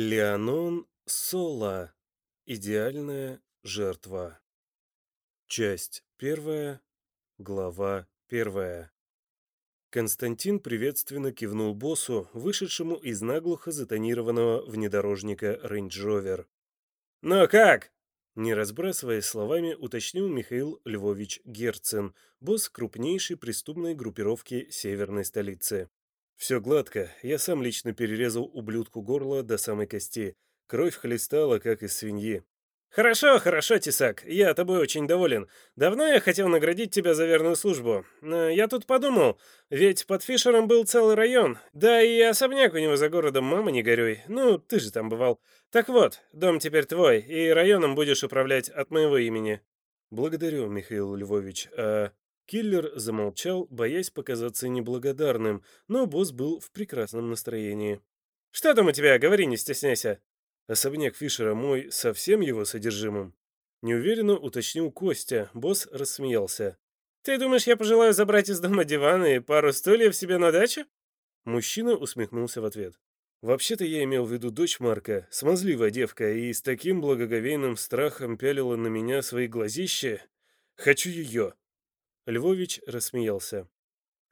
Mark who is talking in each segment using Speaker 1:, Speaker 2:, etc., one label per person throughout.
Speaker 1: Леонон Сола. Идеальная жертва. Часть первая. Глава первая. Константин приветственно кивнул боссу, вышедшему из наглухо затонированного внедорожника Range Rover. «Ну как?» Не разбрасываясь словами, уточнил Михаил Львович Герцен, босс крупнейшей преступной группировки северной столицы. Все гладко, я сам лично перерезал ублюдку горло до самой кости. Кровь хлестала, как из свиньи. «Хорошо, хорошо, Тесак, я тобой очень доволен. Давно я хотел наградить тебя за верную службу. Но я тут подумал, ведь под Фишером был целый район. Да и особняк у него за городом, мама не горюй. Ну, ты же там бывал. Так вот, дом теперь твой, и районом будешь управлять от моего имени». «Благодарю, Михаил Львович. А Киллер замолчал, боясь показаться неблагодарным, но босс был в прекрасном настроении. «Что там у тебя? Говори, не стесняйся!» Особняк Фишера мой со всем его содержимым. Неуверенно уточнил Костя, босс рассмеялся. «Ты думаешь, я пожелаю забрать из дома диван и пару стульев себе на дачу?» Мужчина усмехнулся в ответ. «Вообще-то я имел в виду дочь Марка, смазливая девка, и с таким благоговейным страхом пялила на меня свои глазища. Хочу ее!» Львович рассмеялся.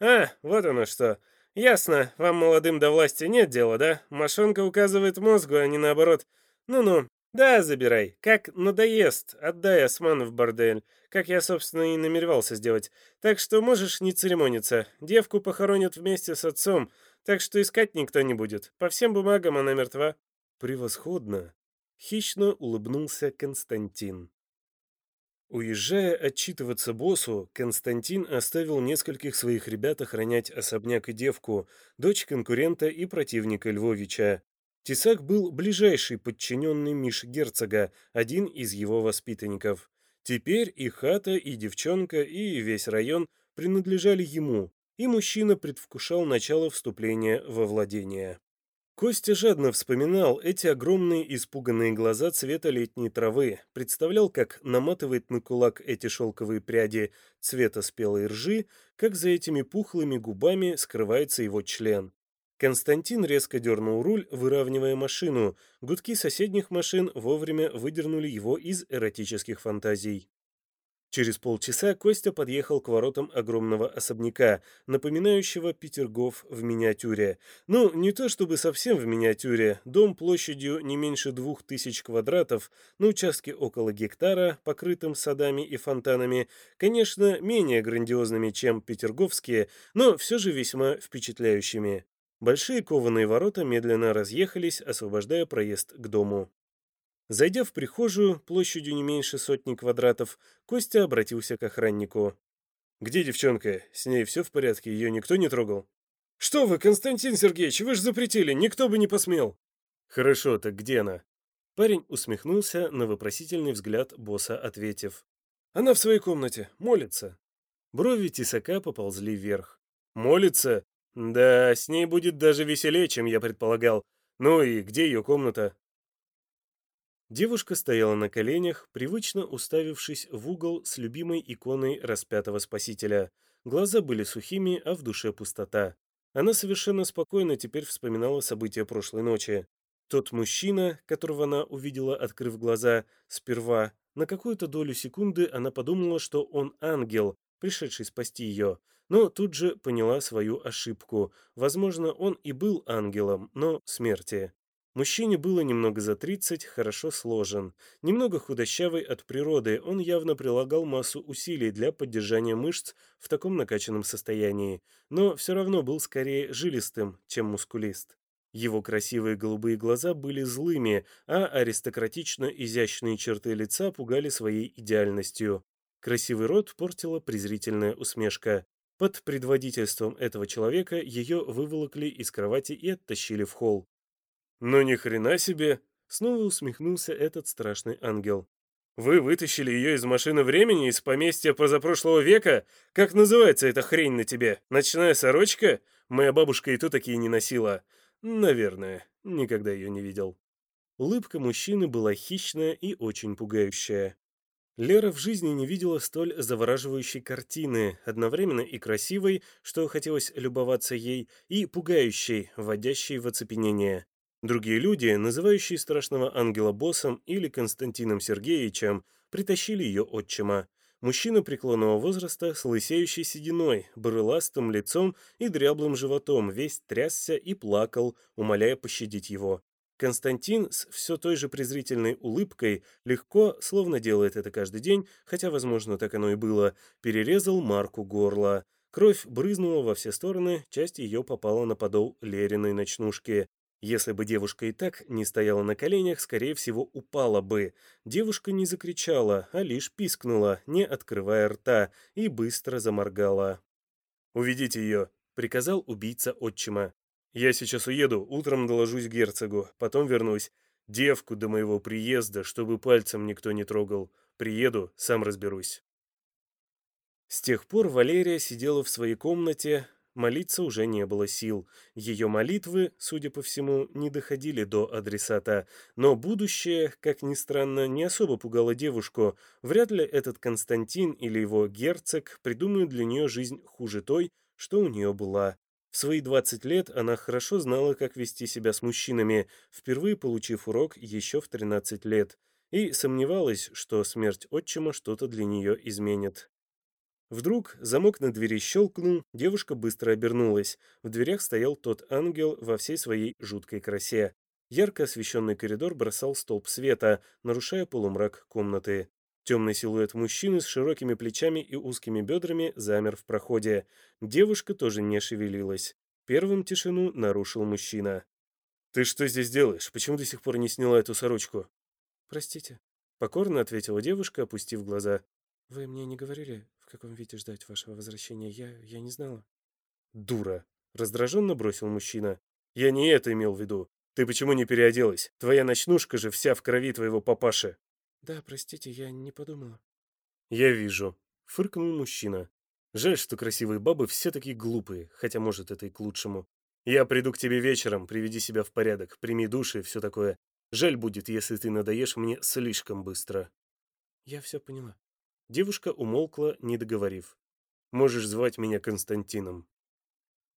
Speaker 1: «А, вот оно что. Ясно, вам, молодым до власти, нет дела, да? Мошонка указывает мозгу, а не наоборот. Ну-ну, да, забирай. Как надоест, отдай осман в бордель, как я, собственно, и намеревался сделать. Так что можешь не церемониться. Девку похоронят вместе с отцом, так что искать никто не будет. По всем бумагам она мертва». «Превосходно!» — хищно улыбнулся Константин. Уезжая отчитываться боссу, Константин оставил нескольких своих ребят охранять особняк и девку, дочь конкурента и противника Львовича. Тесак был ближайший подчиненный Миш Герцога, один из его воспитанников. Теперь и хата, и девчонка, и весь район принадлежали ему, и мужчина предвкушал начало вступления во владение. Костя жадно вспоминал эти огромные испуганные глаза цвета летней травы, представлял, как наматывает на кулак эти шелковые пряди цвета спелой ржи, как за этими пухлыми губами скрывается его член. Константин резко дернул руль, выравнивая машину. Гудки соседних машин вовремя выдернули его из эротических фантазий. Через полчаса Костя подъехал к воротам огромного особняка, напоминающего Петергоф в миниатюре. Ну, не то чтобы совсем в миниатюре, дом площадью не меньше двух тысяч квадратов, на участке около гектара, покрытым садами и фонтанами, конечно, менее грандиозными, чем петерговские, но все же весьма впечатляющими. Большие кованые ворота медленно разъехались, освобождая проезд к дому. Зайдя в прихожую, площадью не меньше сотни квадратов, Костя обратился к охраннику. «Где девчонка? С ней все в порядке? Ее никто не трогал?» «Что вы, Константин Сергеевич, вы же запретили, никто бы не посмел!» «Хорошо, так где она?» Парень усмехнулся на вопросительный взгляд босса, ответив. «Она в своей комнате, молится». Брови тесака поползли вверх. «Молится? Да, с ней будет даже веселее, чем я предполагал. Ну и где ее комната?» Девушка стояла на коленях, привычно уставившись в угол с любимой иконой распятого спасителя. Глаза были сухими, а в душе пустота. Она совершенно спокойно теперь вспоминала события прошлой ночи. Тот мужчина, которого она увидела, открыв глаза, сперва, на какую-то долю секунды она подумала, что он ангел, пришедший спасти ее, но тут же поняла свою ошибку. Возможно, он и был ангелом, но смерти. Мужчине было немного за 30, хорошо сложен. Немного худощавый от природы, он явно прилагал массу усилий для поддержания мышц в таком накачанном состоянии, но все равно был скорее жилистым, чем мускулист. Его красивые голубые глаза были злыми, а аристократично изящные черты лица пугали своей идеальностью. Красивый рот портила презрительная усмешка. Под предводительством этого человека ее выволокли из кровати и оттащили в холл. «Ну ни хрена себе!» — снова усмехнулся этот страшный ангел. «Вы вытащили ее из машины времени, из поместья позапрошлого века? Как называется эта хрень на тебе? Ночная сорочка? Моя бабушка и то такие не носила. Наверное, никогда ее не видел». Улыбка мужчины была хищная и очень пугающая. Лера в жизни не видела столь завораживающей картины, одновременно и красивой, что хотелось любоваться ей, и пугающей, вводящей в оцепенение. Другие люди, называющие страшного ангела боссом или Константином Сергеевичем, притащили ее отчима. Мужчина преклонного возраста с лысеющей сединой, брыластым лицом и дряблым животом, весь трясся и плакал, умоляя пощадить его. Константин с все той же презрительной улыбкой, легко, словно делает это каждый день, хотя, возможно, так оно и было, перерезал Марку горло. Кровь брызнула во все стороны, часть ее попала на подол Лериной ночнушки. Если бы девушка и так не стояла на коленях, скорее всего, упала бы. Девушка не закричала, а лишь пискнула, не открывая рта, и быстро заморгала. «Уведите ее», — приказал убийца отчима. «Я сейчас уеду, утром доложусь герцогу, потом вернусь. Девку до моего приезда, чтобы пальцем никто не трогал. Приеду, сам разберусь». С тех пор Валерия сидела в своей комнате, Молиться уже не было сил. Ее молитвы, судя по всему, не доходили до адресата. Но будущее, как ни странно, не особо пугало девушку. Вряд ли этот Константин или его герцог придумают для нее жизнь хуже той, что у нее была. В свои 20 лет она хорошо знала, как вести себя с мужчинами, впервые получив урок еще в 13 лет, и сомневалась, что смерть отчима что-то для нее изменит. Вдруг замок на двери щелкнул, девушка быстро обернулась. В дверях стоял тот ангел во всей своей жуткой красе. Ярко освещенный коридор бросал столб света, нарушая полумрак комнаты. Темный силуэт мужчины с широкими плечами и узкими бедрами замер в проходе. Девушка тоже не шевелилась. Первым тишину нарушил мужчина. «Ты что здесь делаешь? Почему до сих пор не сняла эту сорочку?»
Speaker 2: «Простите», —
Speaker 1: покорно ответила девушка, опустив глаза.
Speaker 2: «Вы мне не говорили, каком виде ждать вашего возвращения? Я... я не знала».
Speaker 1: «Дура!» — раздраженно бросил мужчина. «Я не это имел в виду. Ты почему не переоделась? Твоя ночнушка же вся в крови твоего папаши».
Speaker 2: «Да, простите, я не подумала».
Speaker 1: «Я вижу», — фыркнул мужчина. «Жаль, что красивые бабы все такие глупые, хотя, может, это и к лучшему. Я приду к тебе вечером, приведи себя в порядок, прими душ и все такое. Жаль будет, если ты надоешь мне слишком быстро».
Speaker 2: «Я все поняла».
Speaker 1: Девушка умолкла, не договорив. «Можешь звать меня Константином».